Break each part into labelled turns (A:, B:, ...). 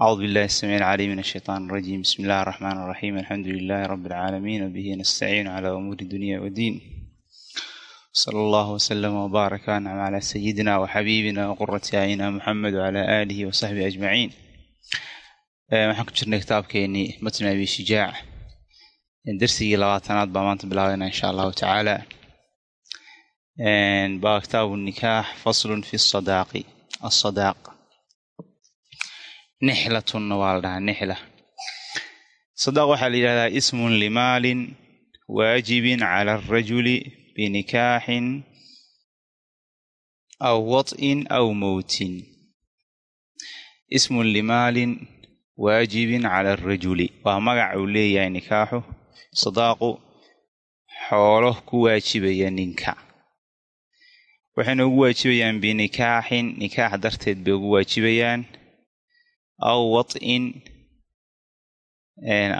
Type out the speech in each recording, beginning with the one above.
A: أعوذ بالله السميع العليم من الشيطان الرجيم بسم الله الرحمن الرحيم الحمد لله رب العالمين وبه نستعين على أمور الدنيا والدين صلى الله وسلم وبارك وأنعم على سيدنا وحبيبنا وقرة أعيننا محمد وعلى آله وصحبه أجمعين waxaan ku jirnay kitaabkeenii matn abi shijaac darsigii labaatanaad baa maanta bilaabeyna insha allahu tacaala baa kitaabu nikaax faslun fi sadaaqi asadaaq nixlatunna waa la dhahaa nixla. Sadaaq waxaa la yidhahdaa ismun limaalin waajibin cala alrajuli binikaaxin aw wad'in aw mowtin ismun limaalin waajibin cala alrajuli waa magac uu leeyahay nikaaxu. Sadaaqu xoolo ku waajibaya ninka. Waxayna ugu waajibayaan binikaaxin. Nikaax darteed bay ugu waajibayaan aw wad'in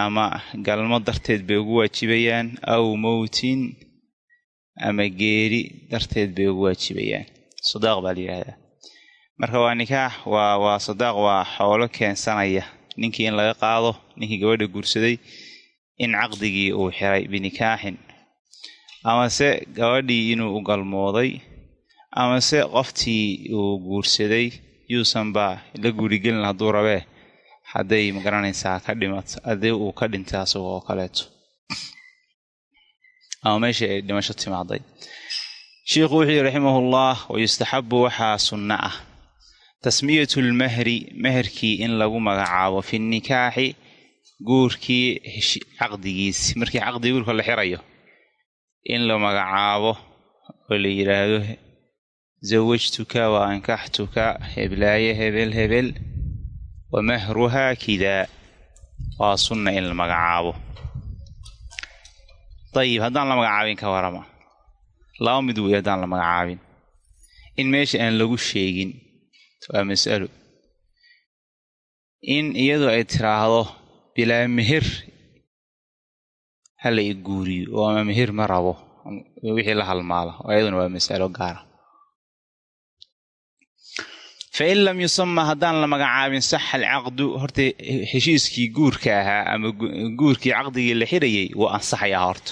A: ama galmo darteed bay ugu waajibayaan aw mowtin ama geeri darteed bay ugu waajibayaan sadaaq baa la yidhahdaa marka waa nikaax waa waa sadaaq waa xoolo keensanaya ninkii in laga qaado ninkii gabadha guursaday in caqdigii uu xiray binikaaxin amase gabadhii inuu u galmooday amase qoftii uu guursaday yuusanba la guurigelin hadduu rabee? Hadday ma garanaysaa ka dhimat haddii uu ka dhintay asago oo kaleeto. Ama meesha ay dhimasho timaaday. Sheikhu wuxuu yihi raximahullah wayustaxabu waxaa sunno ah. Tasmiyatu lmahri meherkii in lagu magacaabo fi nikaaxi guurkii caqdigiisi markii caqdigii guurka la xirayo in la magacaabo oo la yidhaahdo zawajtuka wa ankaxtuka heblaaye hebel hebel wa mahruhaa kidaa waa sunna in la magacaabo dayib haddaan la magacaabin ka warama laba mid wey haddaan la magacaabin in meesha aan lagu sheegin waa mas'alo in iyadu ay tiraahdo bilaa meher hala i guuriyo oo ama meher ma rabo wixii la halmaala oo waa mas'alo gaara fa in lam yusama haddaan la magacaabin saxa alcaqdu horta heshiiskii guurka ahaa ama guurkii caqdigii la xirayay waa ansaxayaa horta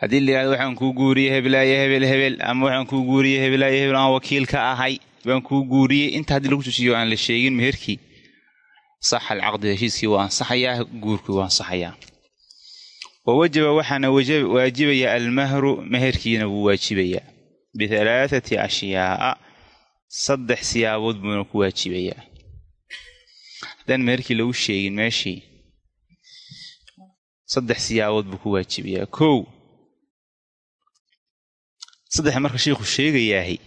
A: haddii la yidhahdo waxaan kuu guuriyey heblaaye hebel hebel ama waxaan kuu guuriyey heblaaye hebel aan wakiil ka ahay baan kuu guuriyey inta haddii lagu tusiyo aan la sheegin meherkii saxa alcaqdu heshiiskii waa ansaxayaa guurkii waa ansaxayaa wa waxaana waajibaya almahru meherkiina wuu waajibayaa bihalaathati ashyaa'a saddex siyaabood buuna ku waajibayaa. Haddaan meherkii lagu sheegin meeshii saddex siyaabood buu ku waajibayaa. Kow saddex marka sheikhu sheegayaahay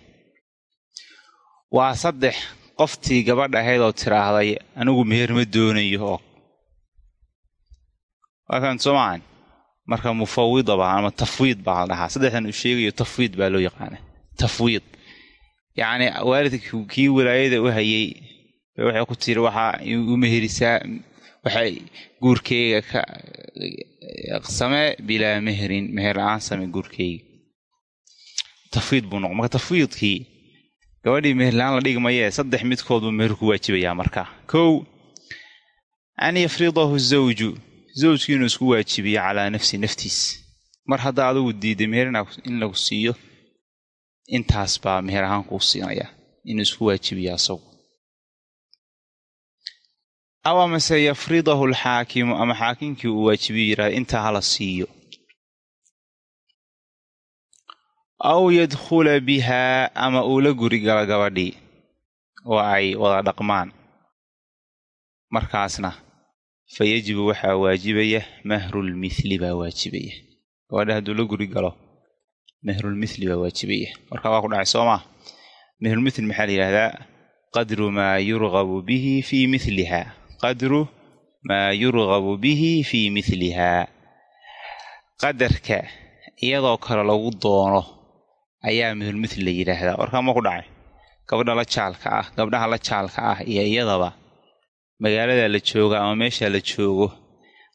A: waa saddex qoftii gabadh ahayd oo tiraahday anigu meher ma doonayo oo waa fahamta soo maahan marka mufawida baa ama tafwiid baa la dhahaa. Saddexdan uu sheegayo tafwiid baa loo yaqaana tafwiid yacni waalidka kii walaayada u hayay waxay ku tiri waxaa u meherisaa waxay guurkeyga ka samee bilaa meherin meher la'aan samee guurkeyga. Tafwiid buu noqo marka tafwiidkii gabadhii meherlaan la dhigi mayee saddex midkood buu meher ku waajibayaa marka. Kow an yafridahu zawju zawjkii isku waajibiyo calaa nafsi naftiis. Mar haddaa adugu diiday meher in lagu siiyo intaas baa meher ahaan kuu siinaya inuu isku waajibiyo asagu aw amase yafridahu alxaakimu ama xaakimkii uu waajibiyo yidhahda intaa hala siiyo. Aw yadkhula bihaa ama uu la guri galo gabadhii oo ay wada dhaqmaan. Markaasna fa yajibu waxaa waajibaya mahrulmithli baa waajibaya. Gabadha hadduu la guri galo mahrulmithli baa waajibaya markaa waa ku dhacay soo maa mahrulmithli maxaa la yidhahdaa qadru maa yurgabu bihi fii miliha qadru maa yurgabu bihi fii milihaa qadarka iyadoo kale lagu doono ayaa meherulmithli la yidhaahdaa. Warkaa ma ku dhacay gabadha la jaalka ah gabdhaha la jaalka ah iyo iyadaba magaalada la jooga ama meesha la joogo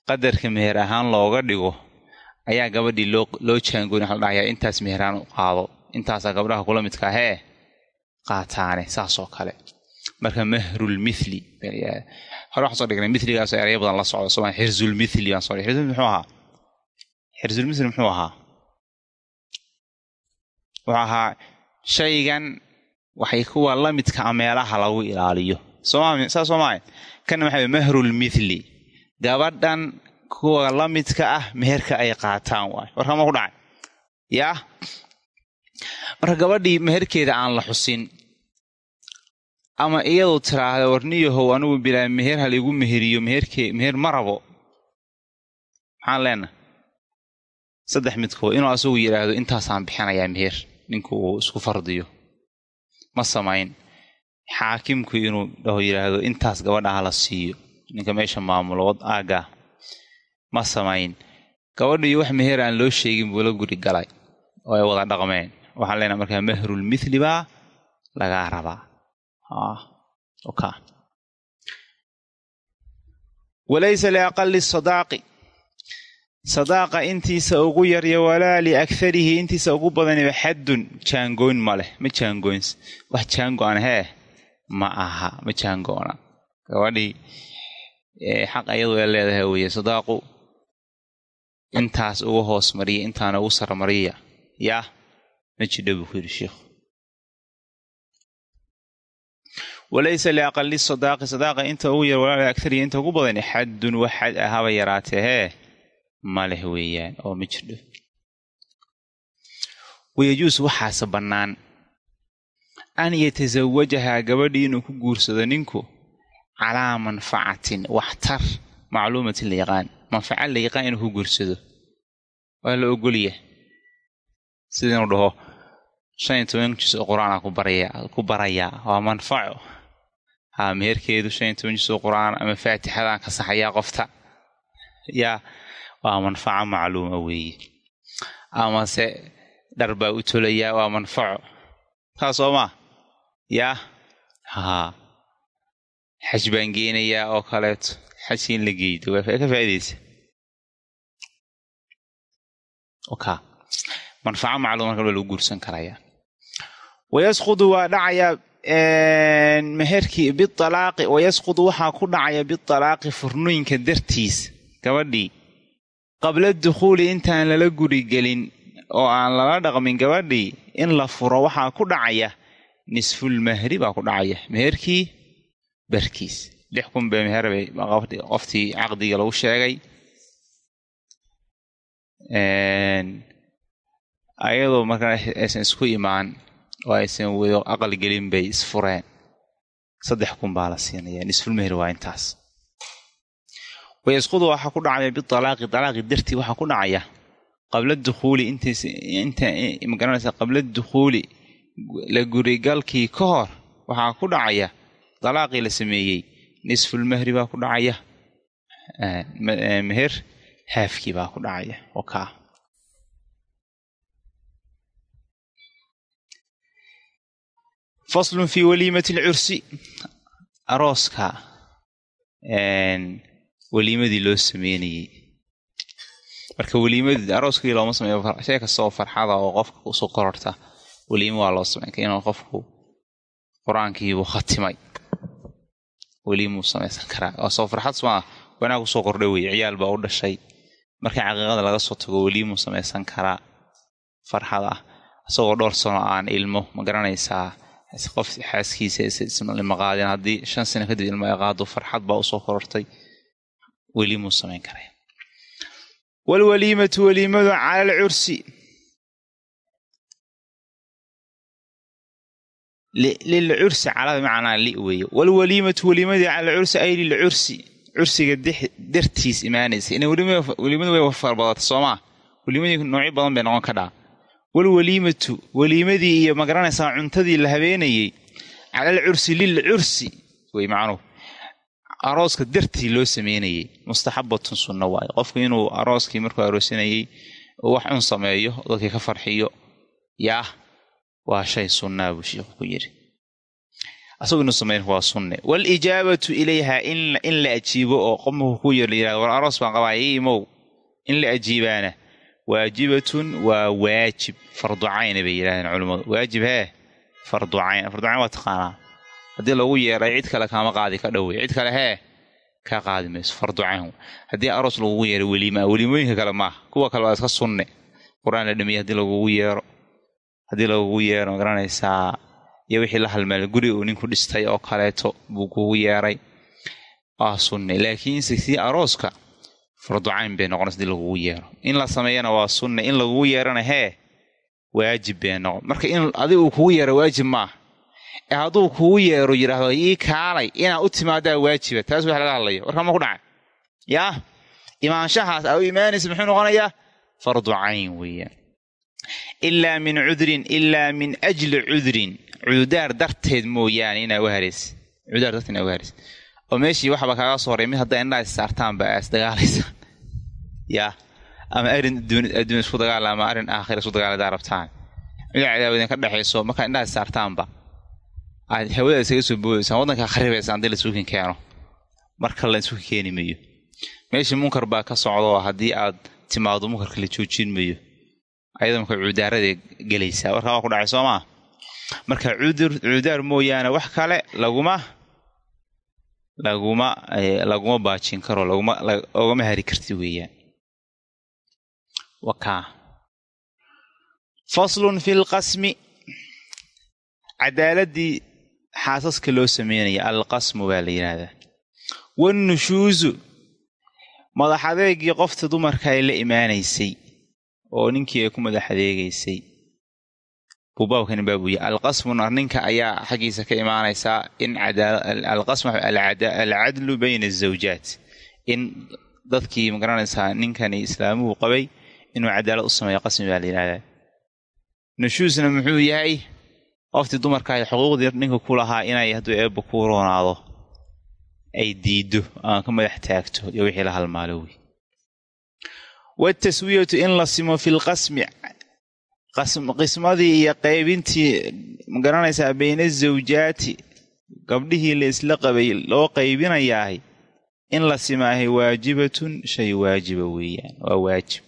A: qadarka meher ahaan looga dhigo ayaa gabadhii loo jaangooni waxa la dhahayaa intaas meheraan u qaado. Intaasaa gabdhaha kula midka ahee? Qaataane saasoo kale. Marka mahrulmithli hore waxaan soo dhignay mithligaasoo eraya badan la socdo soo xirzulmithli baan soo dhignay. Xirzulmithli muxuu ahaa? Xirzulmithli muxuu ahaa? Wuxuu ahaa shaygan waxay kuwa la midka a meelaha lagu ilaaliyo. Sooma saa soo maaha kana maxaa mahrulmithli gabadhan kuwa la midka ah meherka ay qaataan waayo warkaa ma ku dhacay. Yaa marka gabadhii meherkeeda aan la xusin ama iyadu tiraahda warniyahow anigu bilaa meher haligu meheriyo meherkee meher ma rabo. Maxaan leenaha saddex midkood inuu asagu yidhaahdo intaasaan bixinayaa meher ninku uu isku fardiyo. Ma samayn. Xaakimku inuu dhaho yidhaahdo intaas gabadhaha la siiyo. Ninka meesha maamulood aagga ma samayn. Gabadhii wax meher aan loo sheegin buu la guri galay oo ay wada dhaqmeen. Waxaan leenaha markaa mahrulmithli baa lagaa rabaa. Walaysa liaqali sadaaqi sadaaqa intiisa ugu yaryo walaa liakarihi intiisa ugu badaniba xaddun jaangoyn ma leh. Ma jaangoyn wax jaango-an hee ma aha ma jaangoona gabadhii xaq iyadu ee leedahay weeye sadaaqu intaas ugu hoos mariya intaana ugu sarmariya yaa ma jidho buu ku yidhi sheikhu walaysa liaqali sadaaqi sadaaqa inta ugu yar walaa liakarihi inta ugu badani xaddun wax xad ahaba yaraatee hee ma leh weeyaan oo ma jirdho wayajuus waxaase bannaan. An yatasawajahaa gabadhii inuu ku guursado ninku calaa manfacatin waxtar macluumatin la yaqaan manfaca la yaqaan inuu ku guursado. Waa la ogolya sida inuu dhaho shan iyo toban jus oo qur'aan ku barayaa waa manfaco haa meherkeedu shan iyo toban jus oo qur'aan ama faatixadaan ka saxayaa qofta. Yaa waa manfaco macluuma weeye amase dhar baa u tolayaa waa manfaco taa soo maa yaa? Haa. Xaj baan geenayaa oo kaleeto xajka in la geeydo waa ka faa'idaysa oka manfaco macluuma marka lagu guursan karayaa wayasqudu waa dhacayaa meherkii bialaaqi wayasqudu waxaa ku dhacaya bialaaqi furnooyinka dartiis gabadhii qabla dukhuuli intaan lala guri gelin oo aan lala dhaqmin gabadhii in la furo waxaa ku dhacaya nisfulmahri baa ku dhacaya meherkii barkiis lix kun bee meher bay qoftii caqdiga lagu sheegay ayadoo markaa aysan isku imaan oo aysan wado aqal gelin bay isfureen saddex kun baa la siinaya nisfulmahri waa intaas wayasqudu waxaa ku dhacaya bialaaqi alaaqi dartii waxaa ku dhacaya qabla dukhuuli intmagaranaysa qabla dukhuuli la gurigalkii ka hor waxaa ku dhacaya dalaaqii la sameeyey nisfulmahri baa ku dhacaya. Meher haafkii baa ku dhacaya. Oka faslun fii waliimati alcursi arooska weliimadii loo sameynayey marka weliimadii arooskii looma sameeyo shay kastoo farxada oo qofka u soo kororta. Weliimo waa loo sameyn inuu qofku qur'aankiibuu khatimay weliimuu samaysan karaa. Waa soo farxad smaa wanaag u soo kordhay weye ciyaal baa u dhashay. Marka caqiiqada laga soo tago weliimuu samaysan karaa. Farxad ah. Isagoo dhowr sano aan ilmo ma garanaysaa qof xaaskiisa isma qaadin haddii shan sano kadib ilmo ay qaado farxad baa u soo korortay. Weliimuu samayn karaa wlwaliimatu waliimadu cala alcursi lilcursi calaa bimacnaa li weeye wlwaliimatu waliimadii cala alcursi ay lilcursi cursiga dartiis imaanaysa. Ina weliimadu way farbadata soomaa weliimadii noocyo badan bay noqon kadhaa walwaliimatu weliimadii iyo ma garanaysaa cuntadii la habeenayey cala alcursi lilcursi wey macnuhu. Arooska dartii loo sameynayey mustaxabatun sunno waaye qofku inuu arooskii markuu aroosanayey oo wax un sameeyo dadkii ka farxiyo yaah waa shay sunnaa buu sheikhu ku yidhi. Asagu inuu sameyn waa sunne. Waalijaabatu ilayha in la ajiibo oo qomku ku yar la yiraahdo war aroos baan qabaa ii imow. In la ajiibaana waajibatun waa waajib fardu cayna bay yidhahdeen culammadu waajib hee fardu cayn waa taqaanaa. Haddii lagu yeeray cid kale kaama qaadi ka dhowey cid kale hee kaa qaadi mayso fardu haddii aroos lagugu yeero weliimaa weliimooyinka kale maaha kuwa kale waa iska sunne. Qur'aan la dhamiye haddii lagugu yeero haddii lagugu yeero ma garanaysaa iyo wixii la halmaala guri uu ninku dhistay oo kaleeto buu kugu yeeray. Waa sunne laakiinse sii arooska fardu cayn bay noqonaysa haddii lagugu yeero. In la sameeyana waa sunne in lagugu yeerana hee waajib bay noqon. Marka in adiga uu kugu yeero waajib maaha. Ee hadduu kugu yeero yidhaahdo ii kaalay inaad u timaadaa waajiba. Taas wax laga hadlayo. Warkaa ma ku dhacay? Yaa imaanshahaas aa u imaanaysa muxuu noqonayaa? Fardu cayn weeyaan ilaa min cudrin ilaa min ajli cudrin cududaar darteed mooyaane inaa u haraysa cududaar darteed inaa u haraysa oo meeshii waxba kaaga soo horay mid haddaa indhaha is saartaanba aa isdagaalaysaan yaa ama arrin adduun isku dagaala ama arrin aakhira isku dagaala hadaa rabtaan mid cadaawad idinka dhexayso markaa indhaha is saartaanba aad hawada isaga soo boodaysaan waddankaa kharibaysaan haddii laisuukin keeno marka la isuukin keeni mayo meeshii munkar baa ka socda oo haddii aad timaado munkarka la joojin mayo ayada marka cuudaaraday gelaysaa warkaa waa ku dhacay soo maa marka cuudaar mooyaane wax kale laguma laguma laguma baajin karo laguma hari karti weeyaan. Wakaa faslun fi lqasmi cadaaladii xaasaska loo sameynaya alqasmu baa la yidhaahdaa wannushuusu madax adeegii qofta dumarka ay la imaanaysay oo ninkii ay ku madax adeegaysay. Buu baabkani baabuya alqasmuna ninka ayaa xaggiisa ka imaanaysaa in alqasm alcadlu bayna azawjaat in dadkii ma garanaysaa ninkani islaamuhu qabay inuu cadaalad u sameeyo qasmi baa la yidhahdaa. Nushuusna muxuu yahay qoftii dumarka ay xuquuqdii ninka ku lahaa inay hadduu eebba ku roonaado ay diiddo ama ka madax taagto iyo wixii la halmaalo wataswiyatu in la simo fi lqasmi qismadii iyo qaybintii ma garanaysaa bayna azawjaati gabdhihii la isla qabay loo qaybinayaahay in la simaahay waajibatun shay waajiba weeyaan waa waajib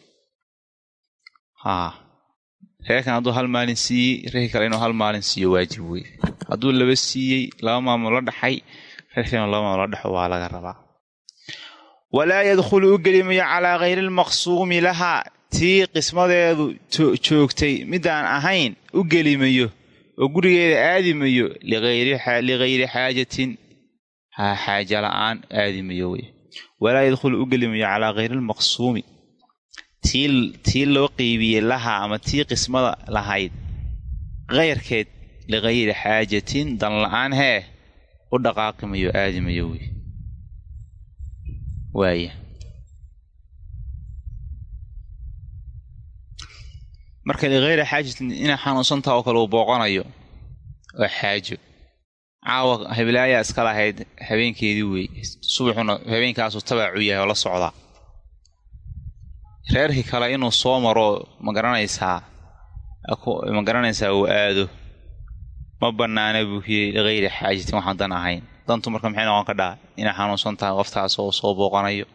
A: reerkan hadduu hal maalin siiyey reerkii kale inuu hal maalin siiyo waajib wey hadduu laba siiyey laba maamul la dhaxay reerkan inuu laba maamul la dhexo waa laga rabaa walaa yadkhulu u geli calaa hayri lmaqsuumi lahaa tii qismadeedu joogtay midaan ahayn u geli mayo oo gurigeeda aadi mayo ligayri xaajatin xaaja la'aan aadi mayo wey walaa yadkhulu u geli mayo calaa hayri lmaqsuumi tii loo qeybiyey lahaa ama tii qismada lahayd kayrkeed ligayri xaajatin dan la'aan hee u dhaqaaqi mayo aadi mayo wey waaya marka ligayri xaajatin inay xanuunsantaha oo kale uu booqanayo waa xaajo. Caawa hablaayaa iska lahayd habeenkeedii wey subaxuna habeenkaasuu tabaacu yahay oo la socdaa reerkii kale inuu soo maro ma garanaysaa? Ma garanaysaa uu aado? Ma bannaana buu kuyey ligayri xaajatin waxaan dan ahayn dantu marka maxay noqon ka dhaa inay xanuunsan tahay qoftaas oo soo booqanayo.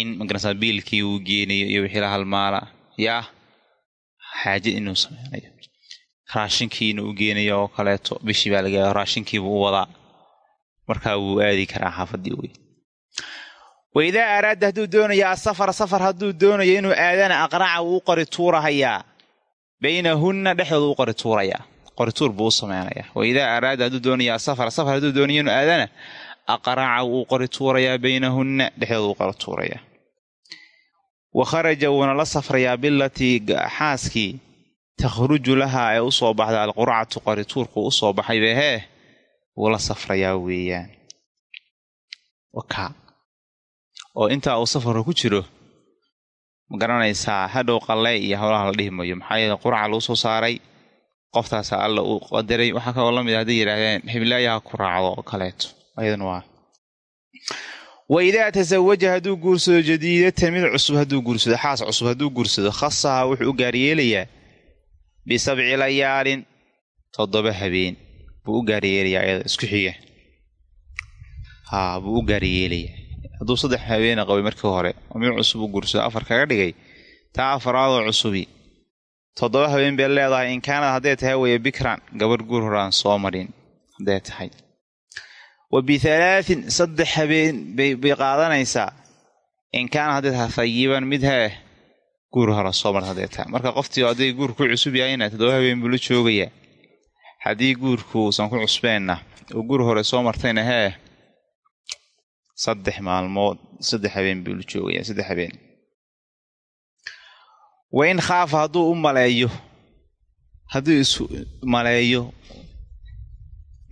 A: In ma garanaysaa biilkii uu geenayo iyo wixii la halmaala yaa xaaja inuu sameynayo raashinkiina u geenayo oo kaleeto bishii baa laga raashinkiibuu u wadaa. Markaa wuu aadi karaa xaafadii wey waidaa araada hadduu doonayo asafar safar hadduu doonayo inuu aadana aqraca wuu qori tuurahayaa. Baynahunna dhexdooda u qori tuurayaa qorituur buu u sameynayaa waidaa araada hadduu doonayo asafar safar hadduu doonayo inuu aadana aqraca wuu qori tuurayaa baynahunna dhexdooda u qori tuurayaa wa kharaja wuuna la safrayaa bilatii xaaskii takhruju lahaa ee u soo baxda alqurcatu qorituurku u soo baxay be hee wuu la safrayaa weeyaan. Oo intaa uu safarka ku jiro ma garanaysaa hadhow qalle iyo howlaha la dhihi mayo maxaa yeele qurca lagu soo saaray qoftaasa alla uu qadaray. Waxaa kaloo la mid a hadday yidhaahdeen hiblaayaha ku raacdo oo kaleeto. Ayaduna waa. Wa idaa tasawaja hadduu guursado jadiidatan mid cusub hadduu guursado xaas cusub hadduu guursado khasaha wuxuu u gaaryeelayaa bisabci layaalin toddoba habeen. Buu u gaaryeelayaa ayada isku xiga haa buu u gaaryeelayaa hadduu saddex habeena qabay markii hore oo mid cusub u guursado afar kaga dhigay taa afaraadoo cusubi toddoba habeen bay leedahay in kaanad hadday tahay waya bikran gabarh guur horaan soo marin hadday tahay. Wa bihalaatin saddex habeen bay qaadanaysaa in kaana hadday tahay hayiban mid hee guur hore soo marta hadday tahay. Marka qoftii hadday guur ku cusub yahayna toddoba habeen buu la joogayaa haddii guurku uusan ku cusbeenna oo guur hore soo martayna hee saddex maalmood saddex habeen buu la joogayaa saddex habeen wa in khaafa hadduu u maleeyo. Hadduu isu maleeyo.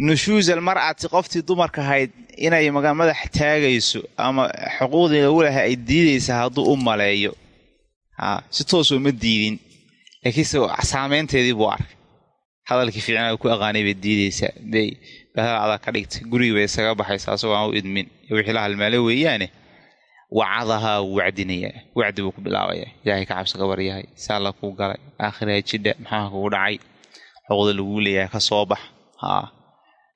A: Nushuusal mar'ati qoftii dumarka ahayd inay madax taagayso ama xuquuqdii lagu lahay ay diidaysa hadduu u maleeyo. A si toosoo ma diidin. Laakiinse saameynteedii buu arkay. Hadalkii fiicnaa ku aqaanay bay diidaysaa bay bahal adag ka dhigtay. Gurigii bay isaga baxaysaa asagoo aan u idmin. Iyo wixii la halmaale weeyaane wacadahaa wuu wacdinayaa wacdi buu ku bilaabayaa ilaahay ka cabsi qabar yahay saa la kuu galay. Aakhiraha jidha maxaa kugu dhacay? Xuquuqda laguu leeyahay ka soo bax.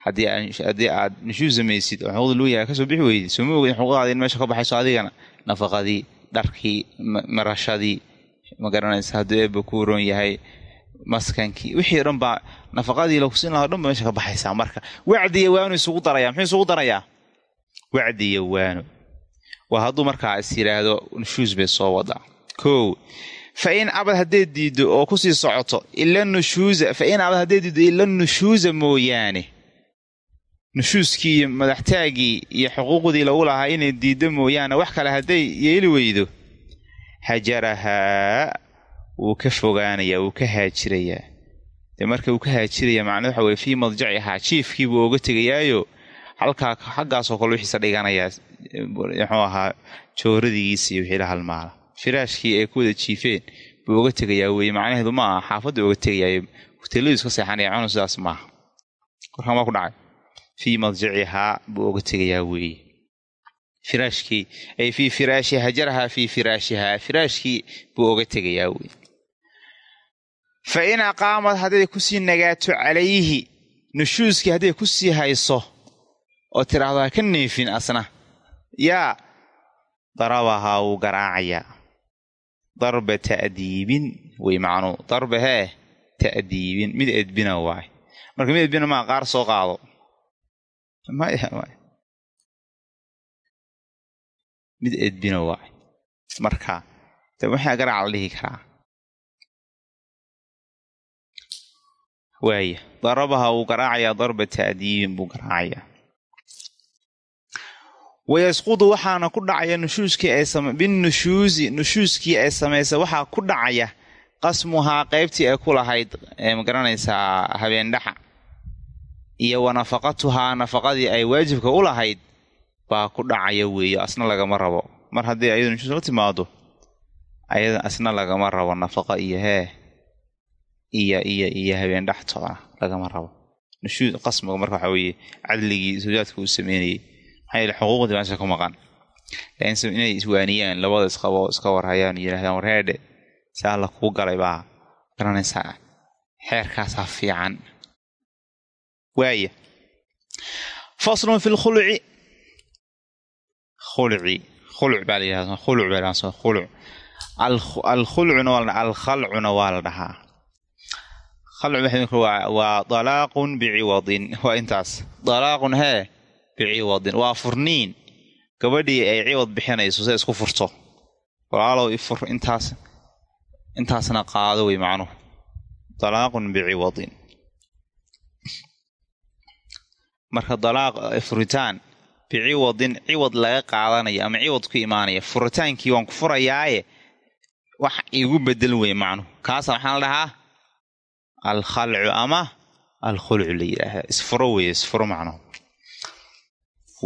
A: Haddii aad nushuus samaysid oo xuquuqda lagu yahay ka soo bixi weydid sooma ogin xuquuqdaada in meesha ka baxayso adigana. Nafaqadii dharkii marashadii ma garanaysa hadduu eebba ku roon yahay maskankii wixii dhan baa nafaqadii lakusin lahaa dhan ba meesha ka baxaysaa. Marka wacdiya waanu isugu darayaa. Muxuu isugu darayaa? Wacdiya waano waa hadduu markaa is yidhaahdo nushuus bay soo wadaa. Kow fa in abad hadday diiddo oo ku sii socoto ila nushuusa fa in abad hadday diiddo ila nushuusa mooyaane. Nushuuskii iyo madaxtaagii iyo xuquuqdii lagu lahaa inay diiddo mooyaane wax kale hadday yeeli weydo hajarahaa wuu ka fogaanayaa wuu ka haajirayaa. Dee marka wuu ka haajiraya macnaa waxa weye fii madjacihaa jiifkiibuu oga tegayaayo halkaa xaggaasoo kale wixiisa dhiganayaa muxuu ahaa jooradigiisa iyo wixii la halmaala firaashkii ay ku wada jiifeen buu oga tegayaa weye macnaheedu ma aha xaafadda oga tegayaayo hoteeladu iska seexanaya cunu sidaas maaha korkaan waa ku dhacay. Fii madjacihaa buu oga tegayaa weeye. Firaashkii ay fii firaashi hajarahaa fii firaashihaa. Firaashkii buu oga tegayaa weye fa in aqaamad hadday ku sii nagaato calayhi nushuuskii hadday ku sii hayso oo tidhaahdo ha ka neefin asna. Yaa darabahaa wuu garaacayaa darba ta'diibin wey macnuu darba hee ta'diibin mid edbina waay. Marka mid edbina maa qaar soo qaado. Maya mid edbina waay. Marka de waxaa garaaca la dhihi karaa? Waaya darabaha wuu garaacayaa darba ta'diibin buu garaacayaa wayasqudu waxaana ku dhacaya binushuusi nushuuskii ay samaysa waxaa ku dhacaya qasmuhaa qaybtii ay ku lahayd ma garanaysaa habeendhaxa iyo wa nafaqatuhaa nafaqadii ay waajibka u lahayd baa ku dhacaya weeye asna lagama rabo mar haddii ayadu nushuus la timaado ayada asna lagama rabo nafaqa iyo hee iyo iyo iyo habeendhax toona lagama rabo nushuus qasmiga marka waxaa weeye cadligii sawjaadka uu sameynayay maxaa xuquuqdii meesha ku maqan. Laakiinse inay iswaaniyaan labada isqabo iska warhayaan yidhahdaan warheedhe si alla kuu galay baa garanaysaa xeerkaasaa fiican. Waaya faslun fi lkhuluci khuluci khuluc baa la yidhahda khuluc baa la khuluc. Alkhulcuna waa alkhalcuna waa la dhahaa. Khalcu waa dalaaqun biciwadin waa intaas. Dalaaqun hee biciwadin waa furniin gabadhii ay ciwad bixinayso si isku furto. Walaalow ifur intaas intaasna qaado wey macnuhu dalaaqun biciwadin. Marka dalaaq furitaan. Biciwadin ciwad laga qaadanaya ama ciwad ku imaanaya. Furitaankii waan ku furayaaye wax igu bedel wey macnuhu kaasa waxaa la dhahaa alkhalcu ama alkhulcu la yidhaahdaa isfuro weye isfuro macnuhu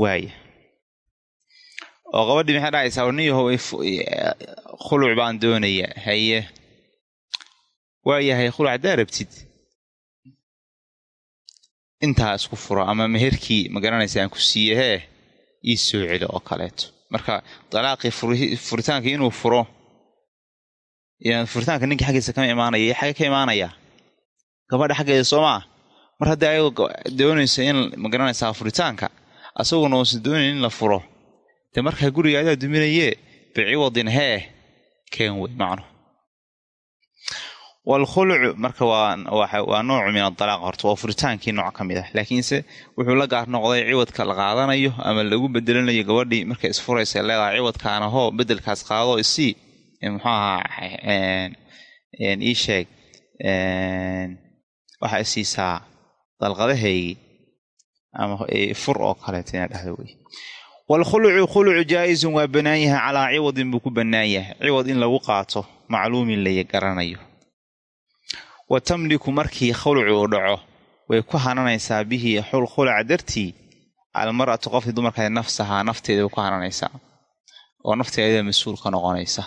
A: waaya oo gabadhii maxay dhahaysaa warniyahow khuluc baan doonayaa haye. Waayahay khuluc haddaa rabtid. Intaa isku furo ama meherkii ma garanaysa aan ku siiye hee ii soo celi oo kaleeto. Marka dalaaqii furitaankii inuu furo furitaanka ninka xaggiisa kama imaanaya iyo xagge ka imaanaya. Gabadha xaggeeda soo maa mar haddii ayagoo doonaysa in ma garanaysaa furitaanka asaguna uusan doonayn in la furo. Dee markaa guriga adaa duminayee biciwadin hee keen wey macnu waalkhulucu marka waa noocu min adalaaq horta waa furitaankii nooc ka mid ah. Laakiinse wuxuu la gaar noqday ciwadka la qaadanayo ama lagu bedelanayo gabadhii markay isfuraysa leedahay ciwadkaana hoo bedelkaas qaado isii muxuu ahaa ii sheeg waxaa isiisaa dalqadahaygii ama fur oo kaleeto ina dhahdo wey waalkhulucu khulucu jaa-izun waa bannaan calaa ciwadin buu ku bannaan yahay. Ciwad in lagu qaato macluumin la garanayo wa tamliku markii khulucu uu dhaco way ku hananaysaa bihi khulaca dartii almar'atu qofkii dumarkaed nafsahaa nafteeda way ku hananaysaa. Oo nafteeda mas'uul ka noqonaysa.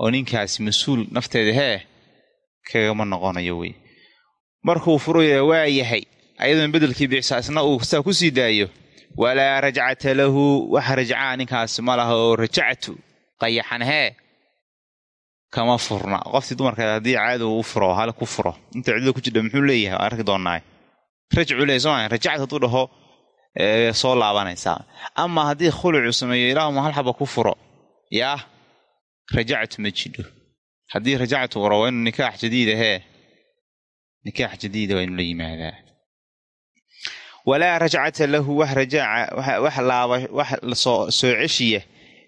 A: Oo ninkaasi mas'uul nafteeda hee kagama noqonayo wey markuu furaya waa yahay ayadoon bedelkii bixisa isna uu saa ku sii daayo walaa rajcata lahu wax rajcaa ninkaasi ma laha oo rajactu qayaxan hee kama furna qoftii dumarkeed haddii caadi uu furo hal ku furo inta cidida ku jirta muxuu leeyahay arki doonaa rajcu leey soo rajacta hadduu dhaho soo laabanaysaa ama haddii khulucu sameeyo ilaahuma hal xaba ku furo yaa rajactu ma jidho haddii rajactu waro inuu nikaax jadiida hee nikaax jadiida waa la yimaadaa walaa rajcata lahu wax rajaaca laaba wax soo ceshiya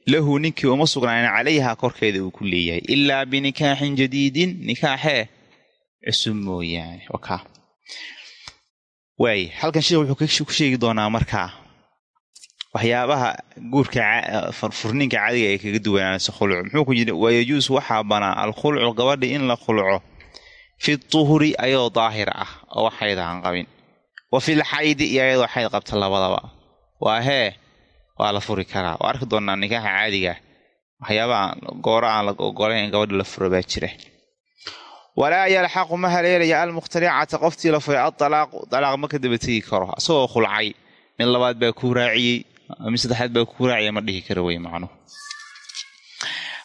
A: lahu ninkii uma sugnaanin calayha korkeeda uu ku leeyahay ilaa binikaaxin jadiidin nikaaxee cusub mooyaane wakaa waay halkan sheekh wuxuu ku sheegi doonaa markaa waxyaabaha guurka furninka caadiga ay kaga duwanaanayso khuluc muxuu ku yidhi wayajuus waxaa banaa alkhulucu gabadhi in la khuluco fi tuhuri ayadoo daahir ah oo wax qabin wa fil xaydi iyo ayadoo xayd qabta labadaba. Waa hee waa la furi karaa. Waa arki doonaa nikaaxa caadiga. Waxyaabaha gooro aan la ogolayn in gabadha la furo baa jira. Walaa yalxaqu ma haleelaya almukhtaricata qoftii la furay adalaaqu dalaaq ma ka daba tegi karo. Isagoo khulcay. Mid labaad baa kuu raaciyey. Mid saddexaad baa kuu raaciya ma dhihi kara wey macnuhu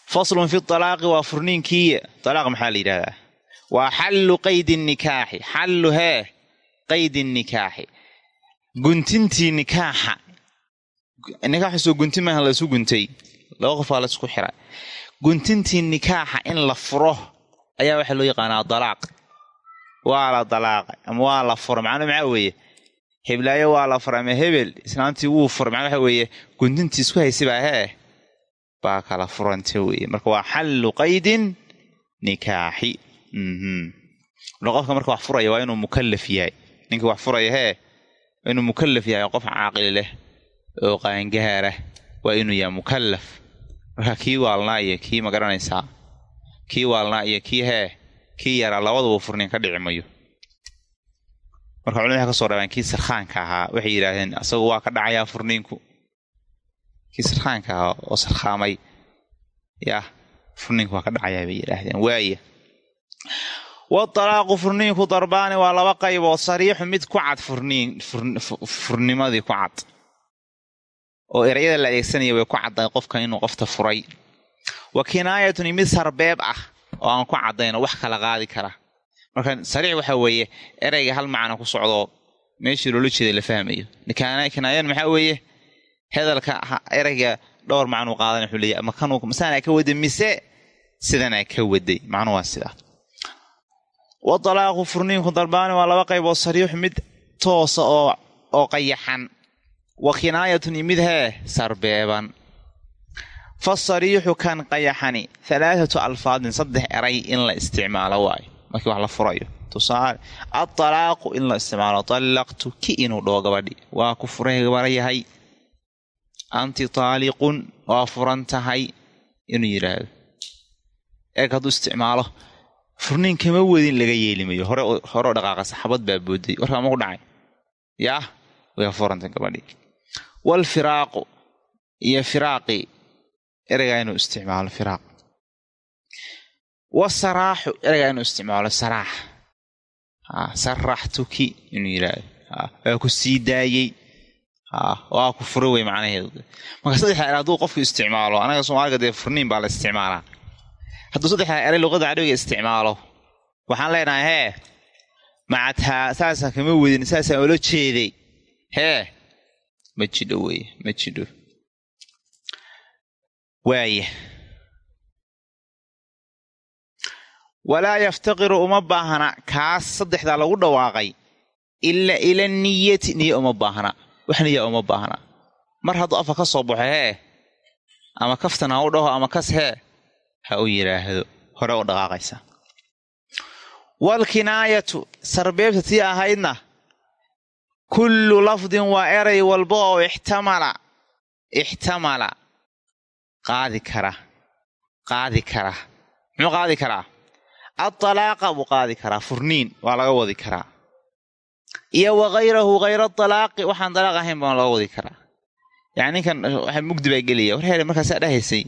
A: faslun fi alaaqi waa furniinkii alaaq maxaa la yidhahdaa waa xallu qaydi nikaaxi. Xallu hee qaydi nikaaxi. Guntintii nikaaxa. Nikaaxasoo gunti maaha laysu guntay. Laba qofaa laysku xiray. Guntintii nikaaxa in la furo ayaa waxaa loo yaqaanaa dalaaq. Waa la dalaaqay ama waa la furo. Macnuu maxaa weeye? Heblaayo waa la fura ama hebel? Islaantii wuu fura macnaa waxa weeye? Guntintii isku haysabaa hee? Baa kala furanta weeye. Marka waa xallu qaydin nikaaxi. Qofka marka wax furaya waa inuu mukallaf yahay ninka wax furaya hee inuu mukallaf yahay qof caaqili leh oo qaangaara waa inuu yahay mukallaf. Marka kii waalnaa iyo kii ma garanaysaa kii waalnaa iyo kii hee kii yaraa labaduba furnin ka dhici mayo. Marka culimada waxay ka soo reebaan kii sarkhaanka ahaa waxay yidhaahdeen asagu waa ka dhacayaa furniinku. Kii sarkhaanka ahaa oo sarkhaamay yah furniinku waa ka dhacayaa bay yidhaahdeen. Waaya wadalaaqu furniinku darbaani waa laba qaybood sariixu mid ku cad furnimadii ku cad oo erayada la adeegsanaya way ku caddayn qofkan inuu qofta furay wa kinaayatun mid sarbeeb ah oo aan ku caddaynoo wax kala qaadi kara marka sariix waxa weeye erayga hal macna ku socdoo meeshii loola jeeda la fahmayo kinaayan maxaa weeye hadalka erayga dhowr macnuu qaadan wuxuu leeyahy ama kanuu masaanaa ka waday mise sidanaa ka waday macnuu waa wadalaaqu furniinku darbaani waa laba qaybood sariixu mid toosa oo oo qayaxan. Wa kinaayatun iyo mid hee sarbeeban. Fasariixu kan qayaxani halaathatu alfaadin saddex eray in la isticmaalo waayo markii wax la furayo tusaale adalaaqu in la isticmaalo dallaqtu ki inuu dhaho gabadhi waa ku furay gabara yahay. Anti taaliqun waa furan tahay inuu yidhaahdo. Eeg hadduu isticmaalo furniin kama wadin laga yeelimayo. Hore horeo dhaqaaqa saxabad baa booday. Warkaa ku dhacay. Yaah way furantay gabadhii. Waalfiraaqu iyo firaaqi ereygaa inuu isticmaalo firaaq. Wasaraaxu ereygaa inuu isticmaalo saraax. Saraxtuki inuu yidhaahdo waa ku sii daayey. Waa ku fura wey macnaheedu marka saddexdaa er qofku isticmaalo anaga soomaaliga dee furniin baa la isticmaalaa hadduu saddexdaa eray luqada carabiga isticmaalo waxaan leenahay hee macataa saasaan kama wedin saasaan ula jeeday. Hee ma jidho wey ma jidho. Waaya walaa yaftaqiru uma baahna kaas saddexdaa lagu dhawaaqay ila ila niyati niye uma baahna wax niya uma baahna mar hadduu afa ka soo baxo hee ama kaftan ha u dhaho ama kas hee ha u yidhaahdo hore u dhaqaaqaysa. Waalkinaayatu sarbeebta tii ahaydna kullu lafdin waa eray walba oo ixtamala ixtamala. Qaadi kara qaadi kara. Muxuu qaadi karaa? Adalaaqa buu qaadi karaa furniin waa laga wadi karaa. Iyo wakayrahu hayra dalaaqi waxaan dalaaq ahayn baan loo wadi karaa. Yani ninkan waxa mugdi baa gelaya war heere markaasaa dhahaysay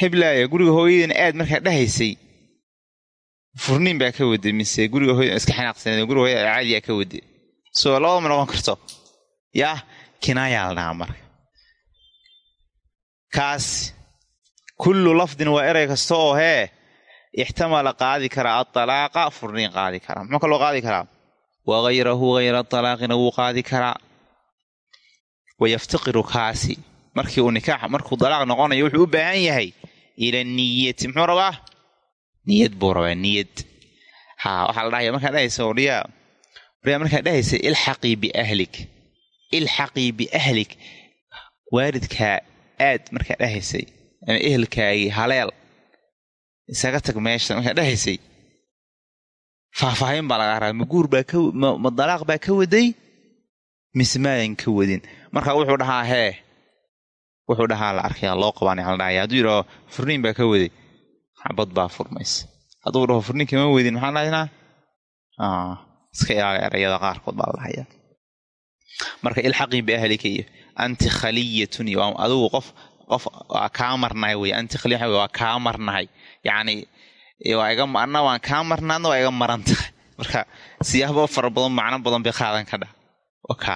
A: heblaaya guriga hooyadiina aad markaa dhahaysay. Furniin baa ka waday mise guriga hooyada iska xanaaqsaneed guriga hooyada caadiyaa ka waday. Soo labada ma noqon karto. Yaa kinaayaa marka. Kaas kullu lafdin waa erey kasta oo hee ixtamala qaadi karaa adalaaqa furniin qaadi karaa muxuu kaloo qaadi karaa wagayrahu hayra dalaaqina wuu qaadi karaa wayaftaqiru kaasi. Markii uu nikaax markuu dalaaq noqonayo wuxuu u baahan yahay ila niyati muxuu rabaa niyad buu rabaa niyad ha waxaa la dhahaya markaa dhahaysa odhiyaa odhiyaa markaa dhahaysa ilxaqii biahlik ilxaqii biahlik waalidkaa aad markaa dhahaysay ama ehelkaagii haleel isaga tag meesha markaa dhahaysay faahfaahin baa lagaa rabaa ma guur baa ma dalaaq baa ka waday mise maadan ka wadin marka wuxuu dhahaa hee wuxuu dhahaa la arkaya loo qabaanaya la dhahaya. Hadduu yidhaho furniin baa ka waday xabad baa furmaysa hadduu dhaho furniin kama wadin maxaa dhahaynaa iska ilaali erayada qaarkood baa la marka ilxaqii biahlika iyo anti khaliyatun iyo adigu qof qof waa kaa marnahay wey anti khaliya waa kaa marnahay. Yacni waa iga ana waan kaa marna adna waa iga maran tahay. Marka siyaabo fara badan macno badan bay qaadan ka dha oka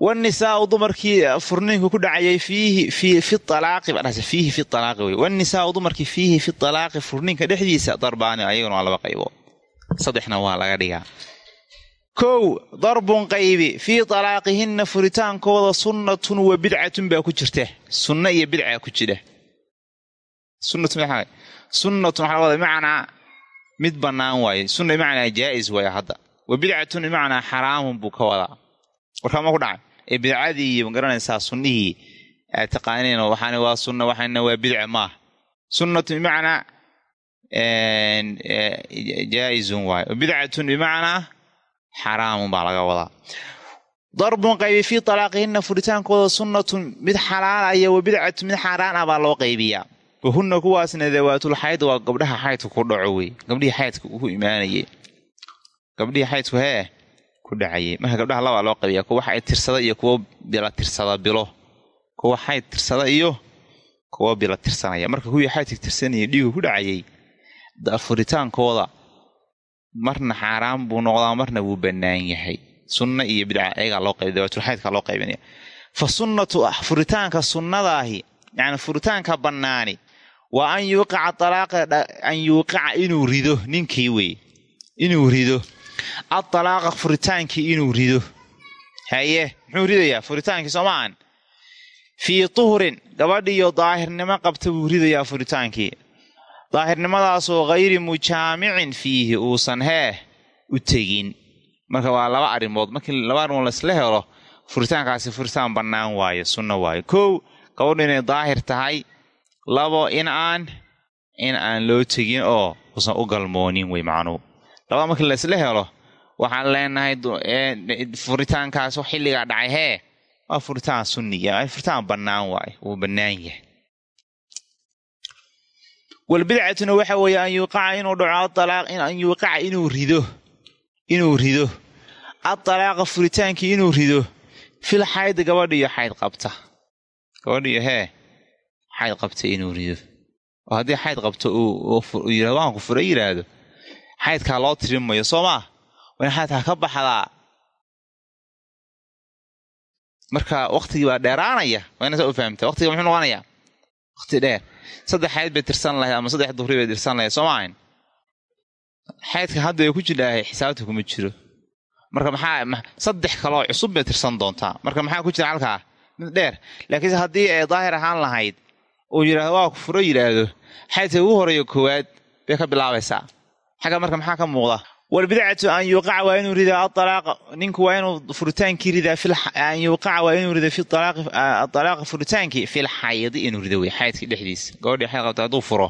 A: wanisaau dumarkii furniinku ku dhacayay fiihi fi alaaqi wey wanisaau dumarkii fiihi fi alaaqi furniinka dhexdiisa darbaani ayaguna waa laba qaybood saddexna waa laga dhigaa kow darbun qaybi fii talaaqihinna furitaankooda sunnatun wa bidcatun baa ku jirta sunno iyo bidca ku jira sunnatun waxaa wada bimacnaa mid bannaan waaye sunna bimacnaa jaa'is waaye hadda wa bidcatun bimacnaa xaraamun ee bidcadii iyo ma garanaysaa sunnihii aad taqaaneen waxaana waa sunna waxaana waa bidca maaha sunnatun bimacnaa jaa'izun waaye wa bidcatun bimacnaa xaraamun baa laga wadaa. Darbun qaybi fii talaaqihinna furitaankooda sunnatun mid xalaalaya wa bidcatun mid xaaraan ah baa loo qaybiyaa. Wahunna kuwaasna dawaatul xayd waa gabdhaha xaydka ku dhaco wey. Gabdhihii xaydka ku imaanayey gabdhihii xaydku hee ku dhacayey marka gabdhaha labaa loo qaybiya kuwa xayd tirsada iyo kuwa bila tirsada bilo. Kuwa xayd tirsada iyo kuwa bila tirsanaya. Marka kuwii xaydka tirsanaya dhiigu ku dhacayey furitaankooda marna xaaraan buu noqdaa marna wuu bannaan yahay. Sunna iyo bidca ayagaa loo qayb dawaatulxaydka loo qaybinaya fa sunnatu furitaanka sunnadaahi yacni furitaanka bannaani waa an yuuqica talaaqa an yuuqica inuu rido ninkii wey inuu rido adalaaqa furitaankii inuu rido. Haye muxuu ridayaa? Furitaankii soo maahan fii tuhrin gabadhiiyo daahirnimo qabta buu ridayaa furitaankii daahirnimadaasoo hayri mujaamicin fiihi uusan hee u tegin. Marka waa laba arrimood markii laba arrimood laisla helo furitaankaasi furitaan bannaan waaye sunno waaye. Kow gabadhu inay daahir tahay labo in aan in aan loo tegin oo uusan u galmoonin wey macnuhu labada markii laisla helo waxaan leenahay furitaankaas xilligaa dhacay hee waa furitaan sunniya furitaan bannaan waaye wuu bannaan yahay. Walbidcatuna waxa weeye an yuuqaca inuu dhaco an yuuqaca inuu rido inuu rido. Adalaaqa furitaankii inuu rido fil xayd gabadhiyo xayd qabta. Gabadhiyo hee xayd qabta inuu rido. Oo haddii xayd qabto uu yiraahdo waan ku fura yidhaahdo xaydkaa loo tirin mayo soo maa waa in xaydkaa ka baxdaa? Marka waktigii baa dheeraanaya. Waa ina saa u fahamta waqtiga muxuu noqonayaa? Waqti dheer. Saddex xayd bay tirsan lahayd ama saddex duhri bay tirsan lahayd soo maahayn xaydka hadda ay ku jidhaahay xisaabta kuma jiro. Marka maxaa saddex kaloo cusub bay tirsan doontaa. Marka maxaa ku jira halkaa? Mid dheer. Laakiinse haddii ay daahir ahaan lahayd uu yidhahdo waa ku furo yidhaahdo. Xaydka ugu horeeyo koowaad bay ka bilaabaysaa xagga marka maxaa ka muuqda? Walbidcatu an yuuqaca waa inuu ridaa aalaaq ninku waa inuu furitaankii ridaa an yuuqaca waa inuu rida fi aalaaqi furitaankii fil xaydi inuu rido wey xaydkii dhexdiisa gabadhii xayd qabta hadduu furo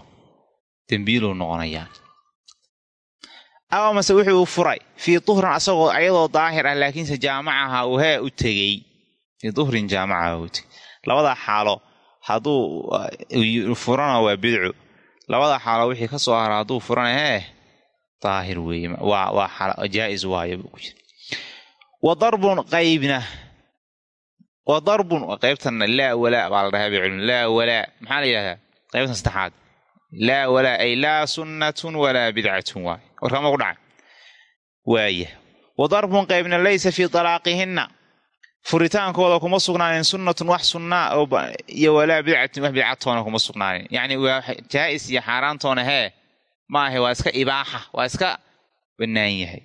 A: dembiiluu noqonayaa. Aw amase wuxuu furay fii duhrin asagoo ayadoo daahir ah laakiinse jaamacaha uu hee u tegey. Fii duhrin jaamacaha u tegey labadaa xaalo hadduu furana waa bidcu. Labadaa xaalo wixii ka soo hara hadduu furana hee daahir weeye. Waa jaais waayo buu ku wa darbun qaybna. Wa darbun qaybtana laa walaa baa la dhahaa bicilmi laa walaa maxaa la yidhahdaa? Qaybtan saddexaad. Laa walaa ay laa sunnatun walaa bidcatun waay warkama ku dhaca waaya wa darbun qaybna laysa fii talaaqihinna. Furitaankooda kuma sugnaanin sunnatun wax sunnaa iyo walaa bidcatun wax bidcatoona kuma sugnaanin. Yacni waa jaa'is iyo xaaraantoona hee maaha waa iska ibaaxa waa iska bannaan yahay.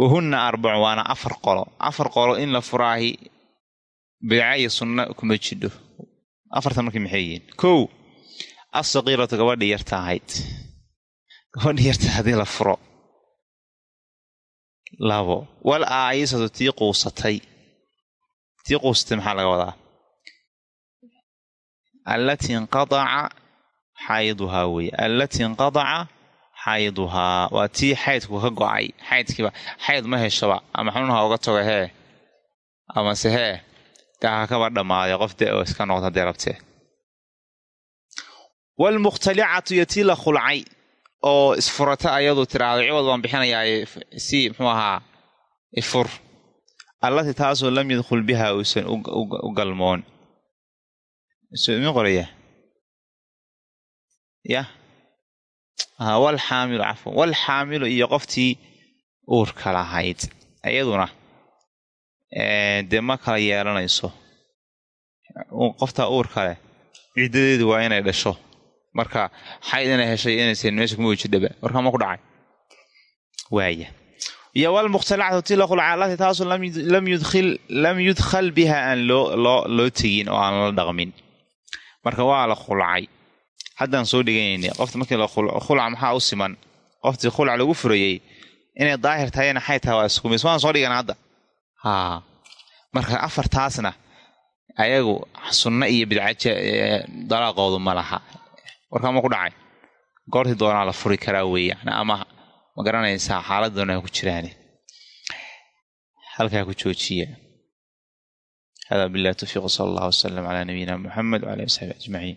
A: Wahunna arbacu waana afar qolo. Afar qolo in la furaahi bidca iyo sunna kuma jidho. Afartan markii maxay yihiin? Kow asaqiiratu gabadhii yarta ahayd. Gabadhii yarta haddii la furo. Labo wal aayisatu tii quusatay. Tii quusatay maxaa laga wadaa? Allatii inqadaca xayduhaa weye allatii inqadaca xayduhaa waa tii xaydku ka go'ay. Xaydkiiba xayd ma heshaba. Ama xanuunha uga tago hee? Amase hee? Daa kaba dhammaaday qof de oo iska noqda hadday rabtee. Waalmukhtalicatu iyo la khulcay oo isfurata ayadu tiraahdo ciwad baan bixinayaa si muxuu ahaa ifur. Allatii taasoo lam yadkhul biha uusan u galmoon. Min qoraya yah wal xaamilu cafwan. Wal xaamilu iyo qoftii uurka lahayd iyaduna dee ma kala yeelanayso. Qoftaa uurka leh ciddadeedu waa inay dhasho. Marka xayd inay heshay inaysan meesha kuma wejidhaba warka ma ku dhacay. Waaya. Iyo walmukhtalacatu tii la khulca allatii taasu lam yudkhal biha aan loo tegin oo aan la dhaqmin. Marka waa la khulcay haddaan soo dhiganaynay qofta markii khulca maxaa u siman? Qoftii khulca lagu furayey inay daahir tahayna xay tahay waa iskumis waan soo dhigan hadda. Haa. Marka afartaasna ayagu sunno iyo bidcaja dalaaqoodu ma laha. Warkaa ma ku dhacay. Goortii doonaa la furi karaa weeye ama ma garanaysaa xaalad doonaa ku jiraane halkaa ku joojiya hada billahi tawfiiq sala allah wasalam calaa nabiyina muxamed wala saxbi ajmaciin